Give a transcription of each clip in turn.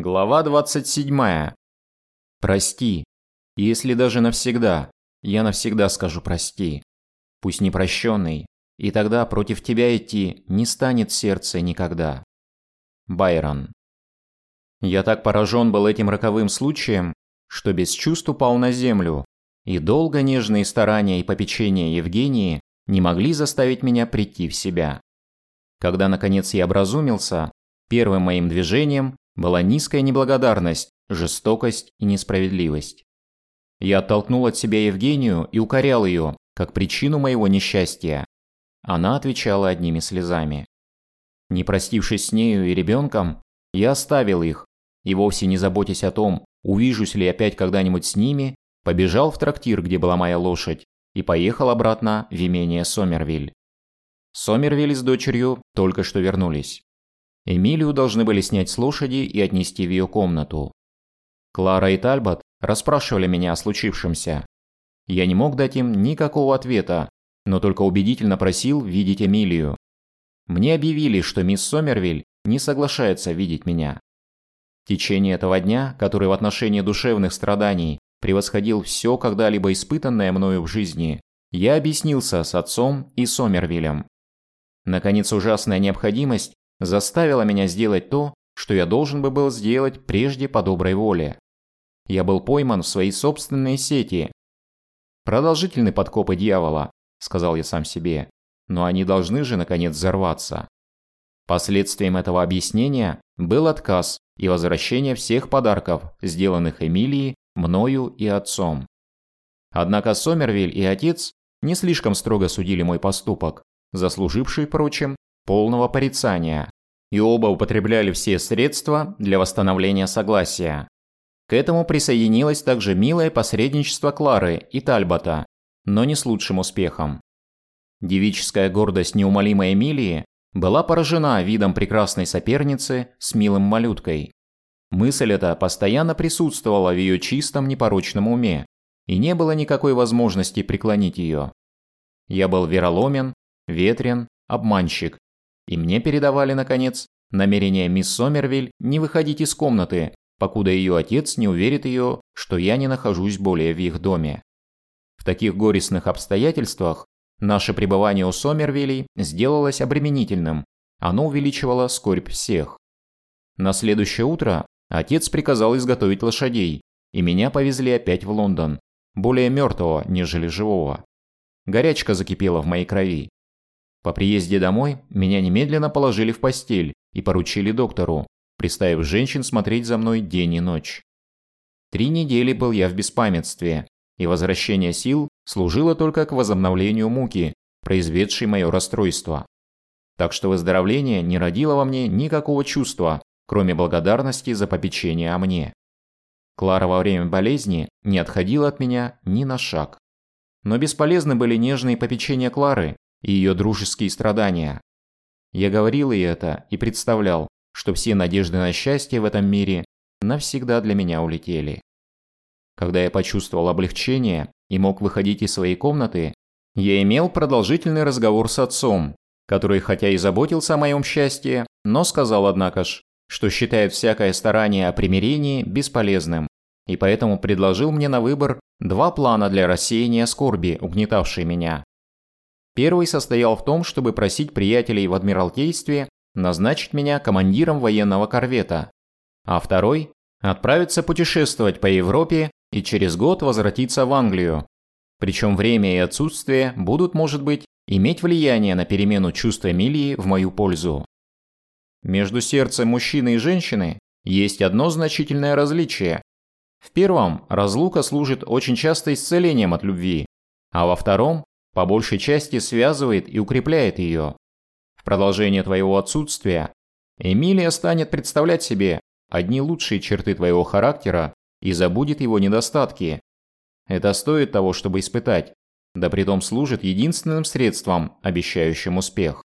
Глава 27. Прости. Если даже навсегда, я навсегда скажу прости. Пусть непрощенный, и тогда против тебя идти не станет сердце никогда. Байрон. Я так поражен был этим роковым случаем, что без чувств упал на землю, и долго нежные старания и попечения Евгении не могли заставить меня прийти в себя. Когда наконец я образумился, первым моим движением была низкая неблагодарность, жестокость и несправедливость. Я оттолкнул от себя Евгению и укорял ее, как причину моего несчастья. Она отвечала одними слезами. Не простившись с нею и ребенком, я оставил их, и вовсе не заботясь о том, увижусь ли опять когда-нибудь с ними, побежал в трактир, где была моя лошадь, и поехал обратно в имение Сомервиль. Сомервиль с дочерью только что вернулись. Эмилию должны были снять с лошади и отнести в ее комнату. Клара и Тальбот расспрашивали меня о случившемся. Я не мог дать им никакого ответа, но только убедительно просил видеть Эмилию. Мне объявили, что мисс Сомервиль не соглашается видеть меня. В течение этого дня, который в отношении душевных страданий превосходил все когда-либо испытанное мною в жизни, я объяснился с отцом и Сомервилем. Наконец, ужасная необходимость заставила меня сделать то, что я должен бы был сделать прежде по доброй воле. Я был пойман в свои собственные сети. Продолжительны подкопы дьявола, сказал я сам себе, но они должны же наконец взорваться. Последствием этого объяснения был отказ и возвращение всех подарков, сделанных Эмилии, мною и отцом. Однако Сомервиль и отец не слишком строго судили мой поступок, заслуживший, впрочем, полного порицания, и оба употребляли все средства для восстановления согласия. К этому присоединилось также милое посредничество Клары и Тальбота, но не с лучшим успехом. Девическая гордость неумолимой Эмилии была поражена видом прекрасной соперницы с милым малюткой. Мысль эта постоянно присутствовала в ее чистом непорочном уме, и не было никакой возможности преклонить ее. Я был вероломен, ветрен, обманщик и мне передавали, наконец, намерение мисс Сомервиль не выходить из комнаты, покуда ее отец не уверит ее, что я не нахожусь более в их доме. В таких горестных обстоятельствах наше пребывание у Сомервилей сделалось обременительным, оно увеличивало скорбь всех. На следующее утро отец приказал изготовить лошадей, и меня повезли опять в Лондон, более мертвого, нежели живого. Горячка закипела в моей крови. По приезде домой меня немедленно положили в постель и поручили доктору, приставив женщин смотреть за мной день и ночь. Три недели был я в беспамятстве, и возвращение сил служило только к возобновлению муки, произведшей мое расстройство. Так что выздоровление не родило во мне никакого чувства, кроме благодарности за попечение о мне. Клара во время болезни не отходила от меня ни на шаг. Но бесполезны были нежные попечения Клары, и ее дружеские страдания. Я говорил ей это и представлял, что все надежды на счастье в этом мире навсегда для меня улетели. Когда я почувствовал облегчение и мог выходить из своей комнаты, я имел продолжительный разговор с отцом, который хотя и заботился о моем счастье, но сказал, однако ж, что считает всякое старание о примирении бесполезным, и поэтому предложил мне на выбор два плана для рассеяния скорби, угнетавшей меня. Первый состоял в том, чтобы просить приятелей в Адмиралтействе назначить меня командиром военного корвета, а второй – отправиться путешествовать по Европе и через год возвратиться в Англию. Причем время и отсутствие будут, может быть, иметь влияние на перемену чувств Эмилии в мою пользу. Между сердцем мужчины и женщины есть одно значительное различие. В первом разлука служит очень часто исцелением от любви, а во втором по большей части связывает и укрепляет ее. В продолжение твоего отсутствия Эмилия станет представлять себе одни лучшие черты твоего характера и забудет его недостатки. Это стоит того, чтобы испытать, да притом служит единственным средством, обещающим успех.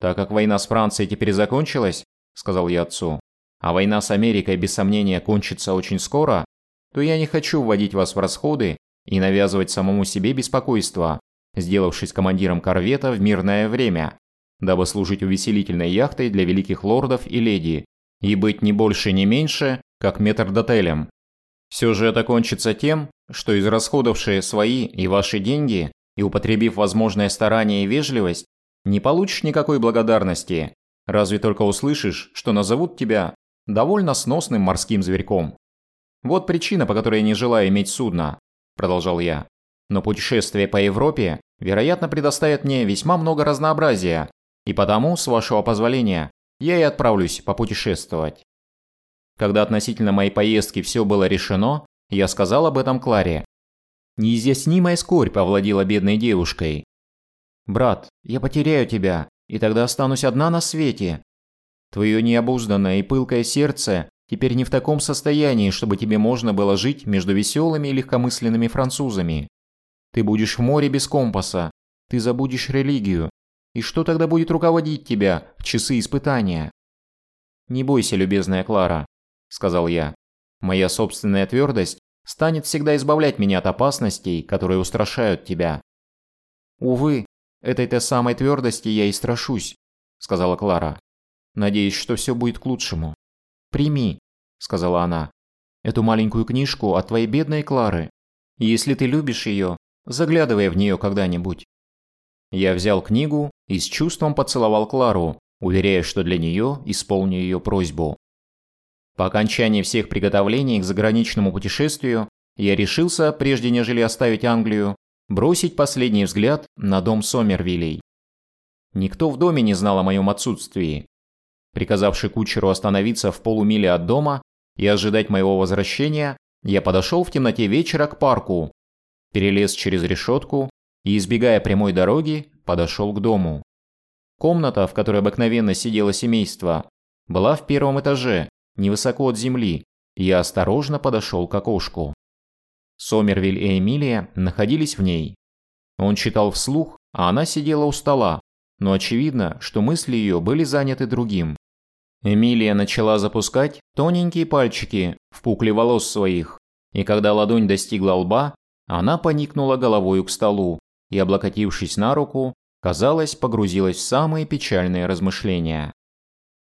«Так как война с Францией теперь закончилась», – сказал я отцу, – «а война с Америкой без сомнения кончится очень скоро, то я не хочу вводить вас в расходы и навязывать самому себе беспокойство, сделавшись командиром корвета в мирное время, дабы служить увеселительной яхтой для великих лордов и леди, и быть не больше, не меньше, как метрдотелем. Все же это кончится тем, что израсходовавшие свои и ваши деньги и употребив возможное старание и вежливость, не получишь никакой благодарности, разве только услышишь, что назовут тебя довольно сносным морским зверьком. Вот причина, по которой я не желаю иметь судно, продолжал я. Но путешествие по Европе, вероятно, предоставит мне весьма много разнообразия, и потому, с вашего позволения, я и отправлюсь попутешествовать. Когда относительно моей поездки все было решено, я сказал об этом Кларе. Неизъяснимая скорбь овладела бедной девушкой. «Брат, я потеряю тебя, и тогда останусь одна на свете. Твое необузданное и пылкое сердце теперь не в таком состоянии, чтобы тебе можно было жить между веселыми и легкомысленными французами. Ты будешь в море без компаса, ты забудешь религию. И что тогда будет руководить тебя в часы испытания? Не бойся, любезная Клара, сказал я. Моя собственная твердость станет всегда избавлять меня от опасностей, которые устрашают тебя. Увы, этой-то самой твердости я и страшусь, сказала Клара. Надеюсь, что все будет к лучшему. Прими, сказала она, эту маленькую книжку от твоей бедной Клары. Если ты любишь ее, заглядывай в нее когда-нибудь. Я взял книгу и с чувством поцеловал Клару, уверяя, что для нее исполню ее просьбу. По окончании всех приготовлений к заграничному путешествию я решился, прежде нежели оставить Англию, бросить последний взгляд на дом Сомервилей. Никто в доме не знал о моем отсутствии. Приказавший кучеру остановиться в полумиле от дома и ожидать моего возвращения, я подошел в темноте вечера к парку, перелез через решетку и, избегая прямой дороги, подошел к дому. Комната, в которой обыкновенно сидело семейство, была в первом этаже, невысоко от земли, и я осторожно подошел к окошку. Сомервиль и Эмилия находились в ней. Он читал вслух, а она сидела у стола, но очевидно, что мысли ее были заняты другим. Эмилия начала запускать тоненькие пальчики в пукле волос своих, и когда ладонь достигла лба, она поникнула головою к столу, и, облокотившись на руку, казалось, погрузилась в самые печальные размышления.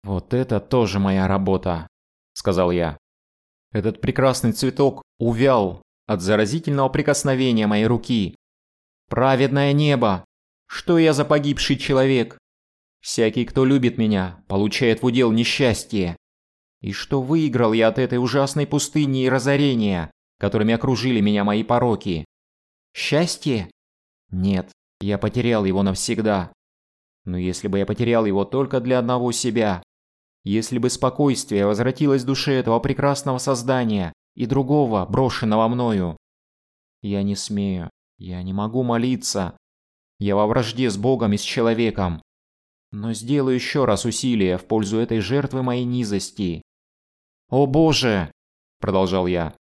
«Вот это тоже моя работа», – сказал я. «Этот прекрасный цветок увял от заразительного прикосновения моей руки. Праведное небо! Что я за погибший человек? Всякий, кто любит меня, получает в удел несчастье. И что выиграл я от этой ужасной пустыни и разорения, которыми окружили меня мои пороки? Счастье? Нет, я потерял его навсегда. Но если бы я потерял его только для одного себя, если бы спокойствие возвратилось душе этого прекрасного создания и другого, брошенного мною, я не смею, я не могу молиться. Я во вражде с Богом и с человеком. Но сделаю еще раз усилие в пользу этой жертвы моей низости. «О Боже!» – продолжал я.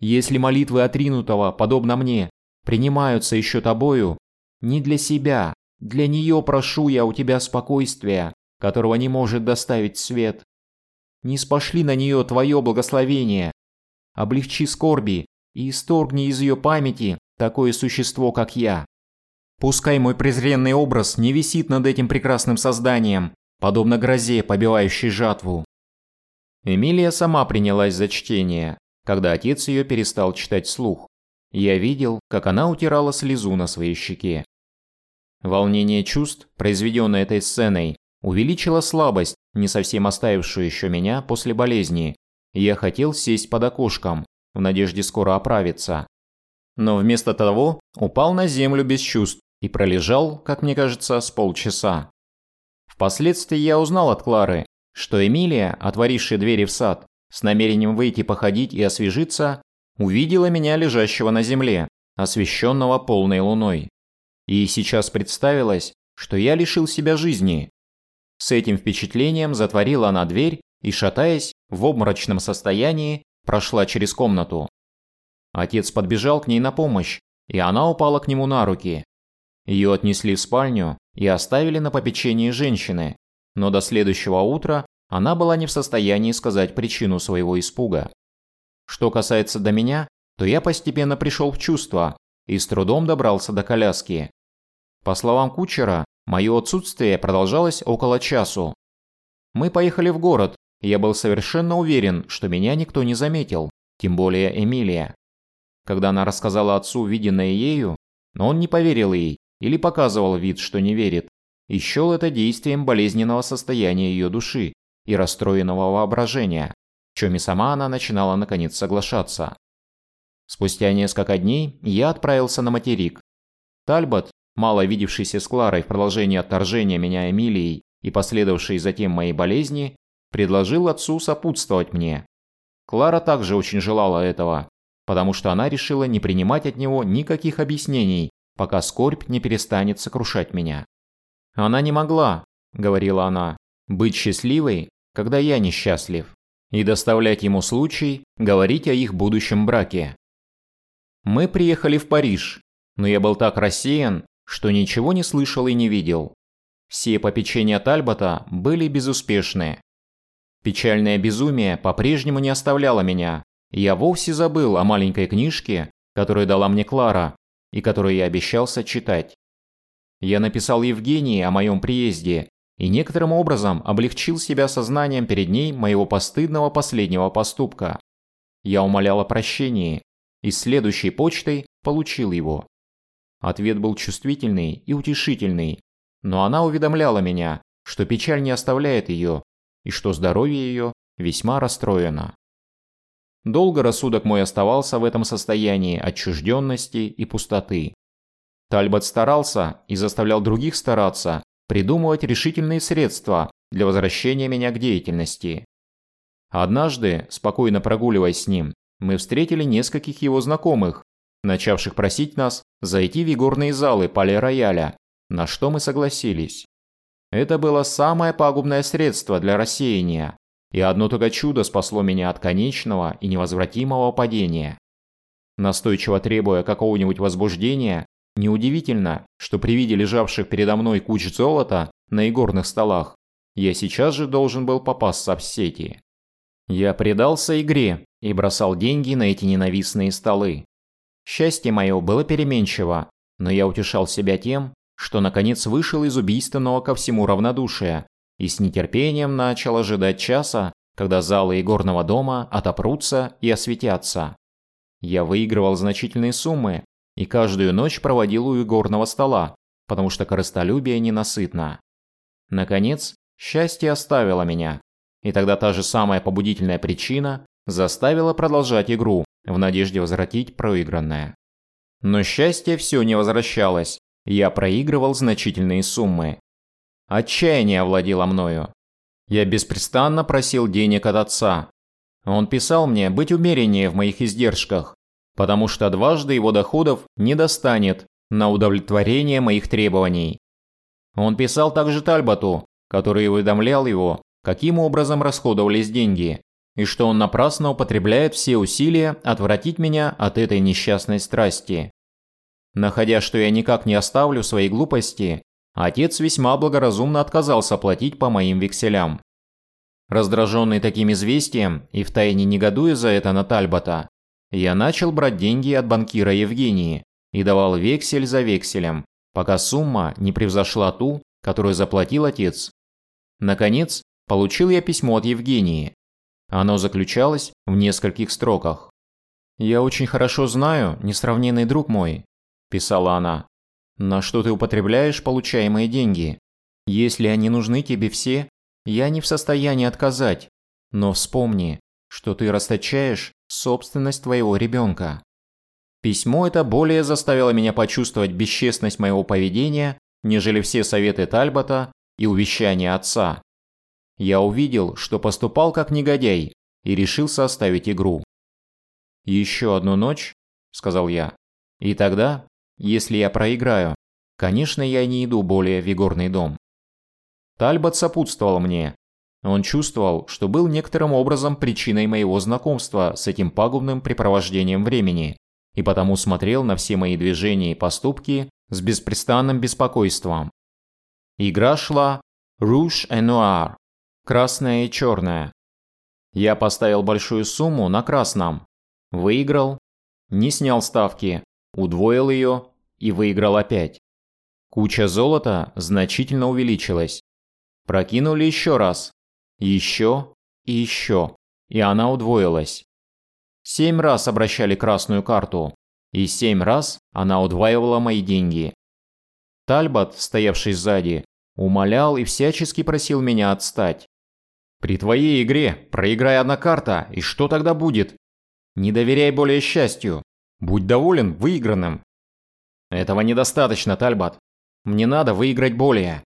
«Если молитвы отринутого, подобно мне, принимаются еще тобою, не для себя, для нее прошу я у тебя спокойствия, которого не может доставить свет. Не спошли на нее твое благословение, облегчи скорби и исторгни из ее памяти такое существо, как я. Пускай мой презренный образ не висит над этим прекрасным созданием, подобно грозе, побивающей жатву. Эмилия сама принялась за чтение, когда отец ее перестал читать слух. Я видел, как она утирала слезу на своей щеке. Волнение чувств, произведенное этой сценой, увеличило слабость, не совсем оставившую еще меня после болезни. Я хотел сесть под окошком, в надежде скоро оправиться. Но вместо того упал на землю без чувств и пролежал, как мне кажется, с полчаса. Впоследствии я узнал от Клары, что Эмилия, отворившая двери в сад, с намерением выйти походить и освежиться, увидела меня лежащего на земле, освещенного полной луной. И сейчас представилось, что я лишил себя жизни. С этим впечатлением затворила она дверь и, шатаясь, в обморочном состоянии, прошла через комнату. Отец подбежал к ней на помощь, и она упала к нему на руки. Ее отнесли в спальню и оставили на попечении женщины, но до следующего утра она была не в состоянии сказать причину своего испуга. Что касается до меня, то я постепенно пришел в чувство и с трудом добрался до коляски. По словам кучера, мое отсутствие продолжалось около часу. Мы поехали в город, я был совершенно уверен, что меня никто не заметил, тем более Эмилия. Когда она рассказала отцу виденное ею, но он не поверил ей или показывал вид, что не верит, и счел это действием болезненного состояния ее души и расстроенного воображения, в чем и сама она начинала наконец соглашаться. Спустя несколько дней я отправился на материк. Тальбот, мало видевшийся с Кларой в продолжении отторжения меня Эмилией и последовавшей затем моей болезни, предложил отцу сопутствовать мне. Клара также очень желала этого, потому что она решила не принимать от него никаких объяснений, пока скорбь не перестанет сокрушать меня. «Она не могла», — говорила она, — «быть счастливой, когда я несчастлив, и доставлять ему случай говорить о их будущем браке». Мы приехали в Париж, но я был так рассеян, что ничего не слышал и не видел. Все попечения Тальбота были безуспешны. Печальное безумие по-прежнему не оставляло меня, я вовсе забыл о маленькой книжке, которую дала мне Клара, и которую я обещался читать. Я написал Евгении о моем приезде и некоторым образом облегчил себя сознанием перед ней моего постыдного последнего поступка. Я умолял о прощении, и следующей почтой получил его. Ответ был чувствительный и утешительный, но она уведомляла меня, что печаль не оставляет ее и что здоровье ее весьма расстроено. Долго рассудок мой оставался в этом состоянии отчужденности и пустоты. Тальбот старался и заставлял других стараться придумывать решительные средства для возвращения меня к деятельности. Однажды, спокойно прогуливаясь с ним, мы встретили нескольких его знакомых, начавших просить нас зайти в игорные залы Пале-Рояля, на что мы согласились. Это было самое пагубное средство для рассеяния, и одно только чудо спасло меня от конечного и невозвратимого падения. Настойчиво требуя какого-нибудь возбуждения, неудивительно, что при виде лежавших передо мной куч золота на игорных столах, я сейчас же должен был попасться в сети. Я предался игре и бросал деньги на эти ненавистные столы. Счастье мое было переменчиво, но я утешал себя тем, что наконец вышел из убийственного ко всему равнодушия и с нетерпением начал ожидать часа, когда залы игорного дома отопрутся и осветятся. Я выигрывал значительные суммы и каждую ночь проводил у игорного стола, потому что корыстолюбие ненасытно. Наконец, счастье оставило меня, и тогда та же самая побудительная причина заставила продолжать игру в надежде возвратить проигранное. Но счастье все не возвращалось, я проигрывал значительные суммы. Отчаяние овладело мною. Я беспрестанно просил денег от отца. Он писал мне быть умереннее в моих издержках, потому что дважды его доходов не достанет на удовлетворение моих требований. Он писал также Тальботу, который уведомлял его, каким образом расходовались деньги, и что он напрасно употребляет все усилия отвратить меня от этой несчастной страсти. Находя, что я никак не оставлю своей глупости, отец весьма благоразумно отказался платить по моим векселям. Раздраженный таким известием и втайне негодуя за это на Тальбота, я начал брать деньги от банкира Евгении и давал вексель за векселем, пока сумма не превзошла ту, которую заплатил отец. Наконец, получил я письмо от Евгении. Оно заключалось в нескольких строках. «Я очень хорошо знаю, несравненный друг мой», – писала она, – «на что ты употребляешь получаемые деньги. Если они нужны тебе все, я не в состоянии отказать, но вспомни, что ты расточаешь собственность твоего ребенка». Письмо это более заставило меня почувствовать бесчестность моего поведения, нежели все советы Тальбота и увещания отца. Я увидел, что поступал как негодяй и решился оставить игру. «Еще одну ночь», – сказал я. «И тогда, если я проиграю, конечно, я не иду более в игорный дом». Тальбот сопутствовал мне. Он чувствовал, что был некоторым образом причиной моего знакомства с этим пагубным препровождением времени, и потому смотрел на все мои движения и поступки с беспрестанным беспокойством. Игра шла «Rouge et Noir» красное и черное. Я поставил большую сумму на красном. Выиграл, не снял ставки, удвоил ее и выиграл опять. Куча золота значительно увеличилась. Прокинули еще раз. Еще и еще, и она удвоилась. Семь раз обращали красную карту, и семь раз она удваивала мои деньги. Тальбот, стоявший сзади, умолял и всячески просил меня отстать. «При твоей игре проиграй одна карта, и что тогда будет? Не доверяй более счастью. Будь доволен выигранным». «Этого недостаточно, Тальбот. Мне надо выиграть более».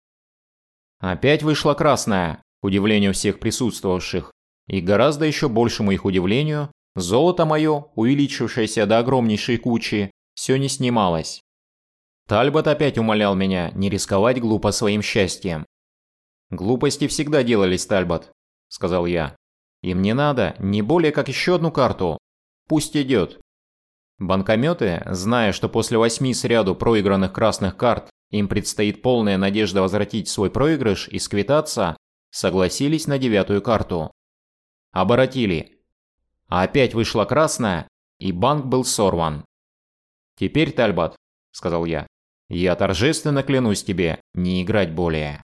Опять вышла красная, к удивлению всех присутствовавших, и гораздо еще большему их удивлению, золото мое, увеличившееся до огромнейшей кучи, все не снималось. Тальбот опять умолял меня не рисковать глупо своим счастьем. «Глупости всегда делались, Тальбот», – сказал я. «И мне надо не более как еще одну карту. Пусть идет». Банкометы, зная, что после восьми сряду проигранных красных карт им предстоит полная надежда возвратить свой проигрыш и сквитаться, согласились на девятую карту. Оборотили. А опять вышла красная, и банк был сорван. «Теперь, Тальбот», – сказал я, – «я торжественно клянусь тебе не играть более».